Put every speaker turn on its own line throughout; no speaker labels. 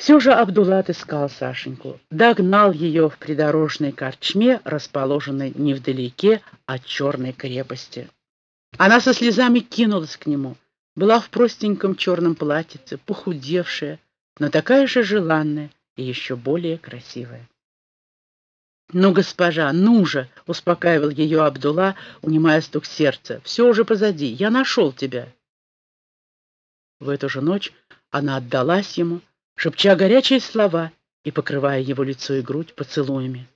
Все же Абдулла отыскал Сашеньку, догнал ее в придорожной корчме, расположенной невдалеке от черной крепости. Она со слезами кинулась к нему, была в простеньком черном платьице, похудевшая, но такая же желанная и еще более красивая. «Ну, госпожа, ну же!» — успокаивал ее Абдулла, унимая стук сердца. «Все уже позади, я нашел тебя!» В эту же ночь она отдалась ему, шепча горячие слова и покрывая его лицо и грудь поцелуями.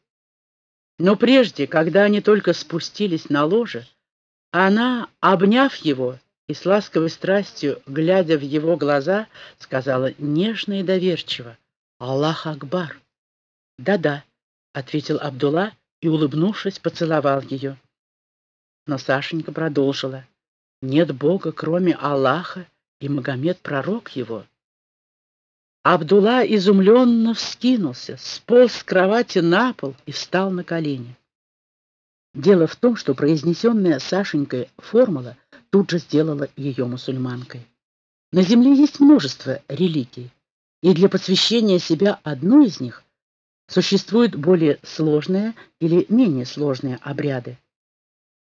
Но прежде, когда они только спустились на ложе, она, обняв его и с ласковой страстью, глядя в его глаза, сказала нежно и доверчиво «Аллах Акбар!» «Да-да», — ответил Абдулла и, улыбнувшись, поцеловал ее. Но Сашенька продолжила «Нет Бога, кроме Аллаха, и Магомед — пророк его». Абдулла изумленно вскинулся, сполз с кровати на пол и встал на колени. Дело в том, что произнесенная Сашенькой формула тут же сделала ее мусульманкой. На земле есть множество религий, и для посвящения себя одной из них существуют более сложные или менее сложные обряды.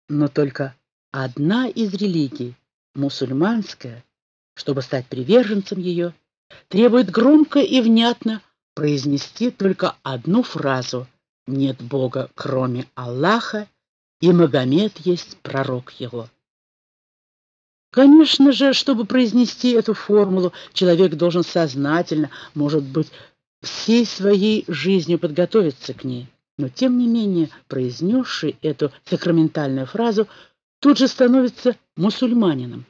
Но только одна из религий, мусульманская, чтобы стать приверженцем ее, требует громко и внятно произнести только одну фразу – нет Бога, кроме Аллаха, и Магомед есть пророк его. Конечно же, чтобы произнести эту формулу, человек должен сознательно, может быть, всей своей жизнью подготовиться к ней. Но, тем не менее, произнесший эту сакраментальную фразу тут же становится мусульманином.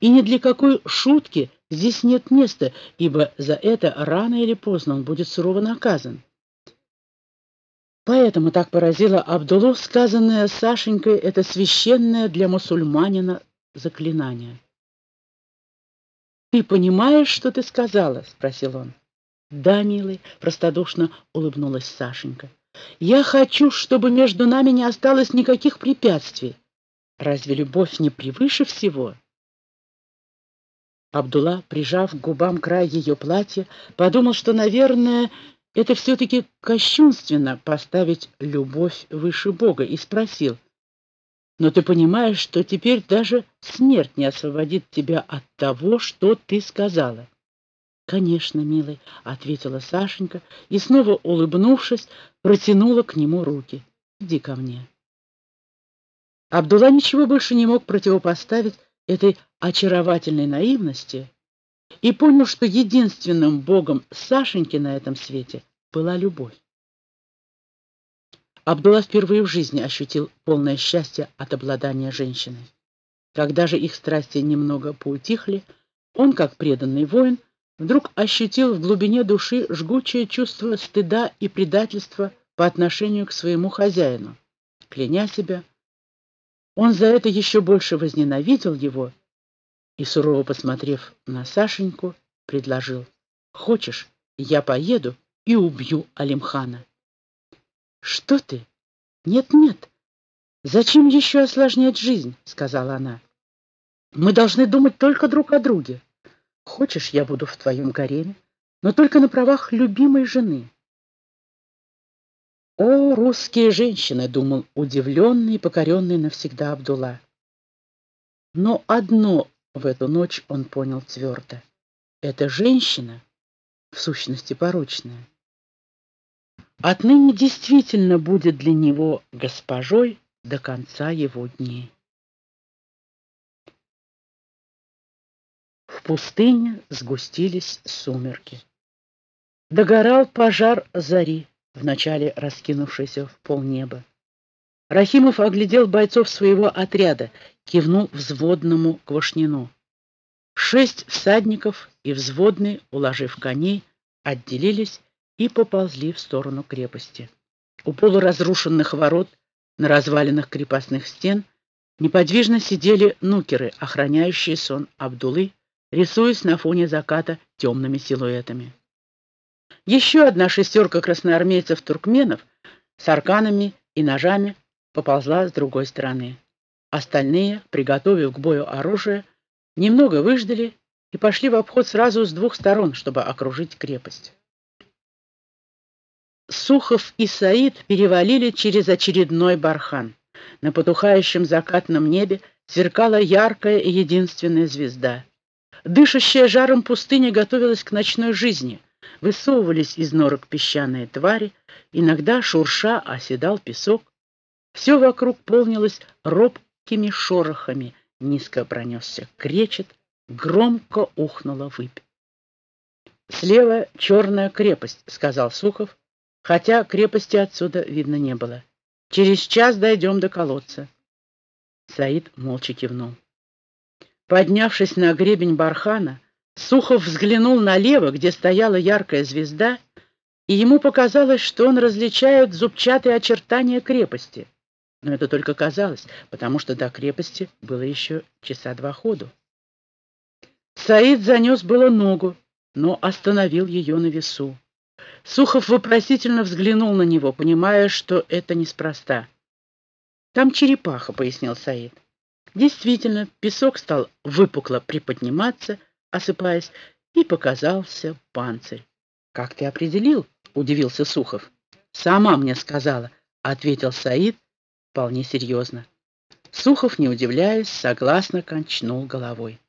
И ни для какой шутки здесь нет места, ибо за это рано или поздно он будет сурово наказан. Поэтому так поразило Абдулу сказанное Сашенькой это священное для мусульманина заклинание. «Ты понимаешь, что ты сказала?» — спросил он. «Да, милый», — простодушно улыбнулась Сашенька. «Я хочу, чтобы между нами не осталось никаких препятствий. Разве любовь не превыше всего?» Абдулла, прижав к губам край ее платья, подумал, что, наверное, это все-таки кощунственно поставить любовь выше Бога, и спросил, «Но ты понимаешь, что теперь даже смерть не освободит тебя от того, что ты сказала?» «Конечно, милый», — ответила Сашенька и, снова улыбнувшись, протянула к нему руки. «Иди ко мне». Абдулла ничего больше не мог противопоставить этой очаровательной наивности, и понял, что единственным богом Сашеньки на этом свете была любовь. Абдулла впервые в жизни ощутил полное счастье от обладания женщиной. Когда же их страсти немного поутихли, он, как преданный воин, вдруг ощутил в глубине души жгучее чувство стыда и предательства по отношению к своему хозяину. Кляня себя, он за это еще больше возненавидел его и, сурово посмотрев на Сашеньку, предложил, «Хочешь, я поеду и убью Алимхана?» «Что ты? Нет-нет. Зачем еще осложнять жизнь?» — сказала она. «Мы должны думать только друг о друге. Хочешь, я буду в твоем гареме, но только на правах любимой жены». «О, русские женщины!» — думал удивленный и покоренный навсегда Абдулла. Но одно в эту ночь он понял твердо. Эта женщина, в сущности порочная, отныне действительно будет для него госпожой до конца его дней. В пустыне сгустились сумерки. Догорал пожар зари, вначале раскинувшийся в полнеба. Рахимов оглядел бойцов своего отряда, кивнул взводному Квашнину. Шесть всадников и взводный, уложив коней, отделились и поползли в сторону крепости. У полуразрушенных ворот на развалинах крепостных стен неподвижно сидели нукеры, охраняющие сон Абдулы, рисуясь на фоне заката темными силуэтами. Еще одна шестерка красноармейцев-туркменов с арканами и ножами поползла с другой стороны. Остальные, приготовив к бою оружие, немного выждали и пошли в обход сразу с двух сторон, чтобы окружить крепость. Сухов и Саид перевалили через очередной бархан. На потухающем закатном небе сверкала яркая и единственная звезда. Дышащая жаром пустыня готовилась к ночной жизни. Высовывались из норок песчаные твари, иногда шурша оседал песок. Все вокруг полнилось робкими шорохами. Низко пронесся кречет, громко ухнула выпь. «Слева черная крепость», — сказал Сухов, хотя крепости отсюда видно не было. «Через час дойдем до колодца». Саид молча кивнул. Поднявшись на гребень бархана, Сухов взглянул налево, где стояла яркая звезда, и ему показалось, что он различает зубчатые очертания крепости. Но это только казалось, потому что до крепости было еще часа два ходу. Саид занес было ногу, но остановил ее на весу. Сухов вопросительно взглянул на него, понимая, что это неспроста. «Там черепаха», — пояснил Саид. Действительно, песок стал выпукло приподниматься, осыпаясь, и показался панцирь. «Как ты определил?» — удивился Сухов. «Сама мне сказала», — ответил Саид вполне серьезно. Сухов, не удивляясь, согласно кончнул головой.